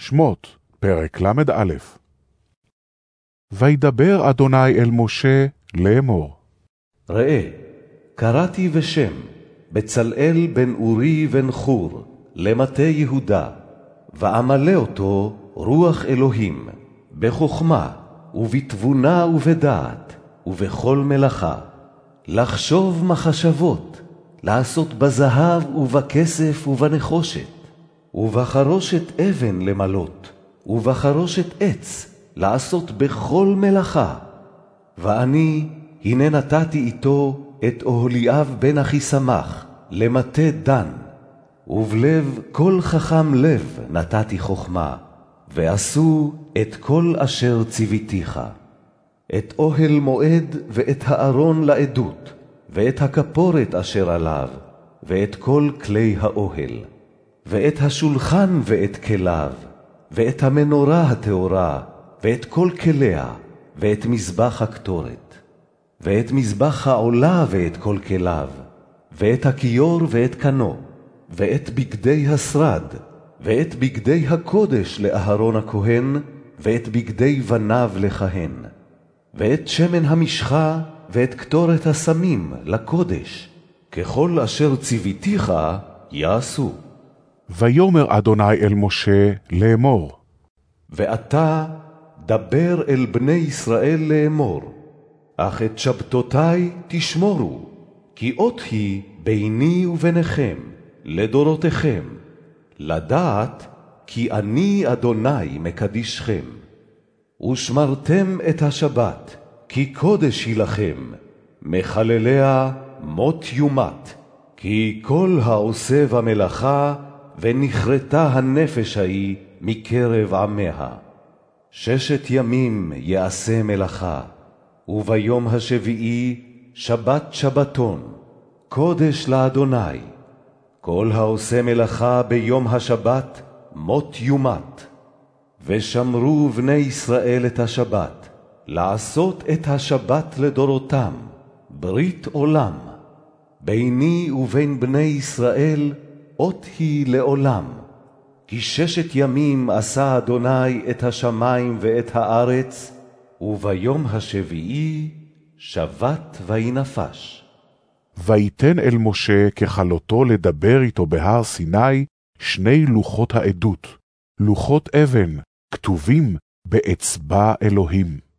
שמות, פרק ל"א. וידבר אדוני אל משה לאמור. ראה, קראתי בשם, בצלאל בן אורי בן חור, למטה יהודה, ואמלא אותו רוח אלוהים, בחכמה, ובתבונה ובדעת, ובכל מלאכה, לחשוב מחשבות, לעשות בזהב ובכסף ובנחושת, ובחרושת אבן למלות, ובחרושת עץ לעשות בכל מלאכה. ואני, הנה נתתי איתו את אהליאב בן אחיסמך, למטה דן, ובלב כל חכם לב נתתי חכמה, ועשו את כל אשר ציוויתיך. את אוהל מועד ואת הארון לעדות, ואת הכפורת אשר עליו, ואת כל כלי האוהל. ואת השולחן ואת כליו, ואת המנורה הטהורה, ואת כל כליה, ואת מזבח הקטורת, ואת מזבח העולה ואת כל כליו, ואת הכיור ואת קנו, ואת בגדי השרד, ואת בגדי הקודש לאהרון הכהן, ואת בגדי בניו לכהן, ואת שמן המשחה, ואת קטורת הסמים לקודש, ככל אשר ציוויתיך יעשו. ויאמר אדוני אל משה לאמור. ואתה דבר אל בני ישראל לאמור, אך את שבתותי תשמורו, כי אות היא ביני וביניכם, לדורותיכם, לדעת כי אני אדוני מקדישכם. ושמרתם את השבת, כי קודש היא לכם, מחלליה מות יומת, כי כל העושה במלאכה, ונכרתה הנפש ההיא מקרב עמיה. ששת ימים יעשה מלאכה, וביום השביעי שבת שבתון, קודש לאדוני. כל העושה מלאכה ביום השבת, מות יומת. ושמרו בני ישראל את השבת, לעשות את השבת לדורותם, ברית עולם. ביני ובין בני ישראל, אות היא לעולם. כי ששת ימים עשה אדוני את השמים ואת הארץ, וביום השביעי שבת וינפש. ויתן אל משה ככלותו לדבר איתו בהר סיני שני לוחות העדות, לוחות אבן, כתובים באצבע אלוהים.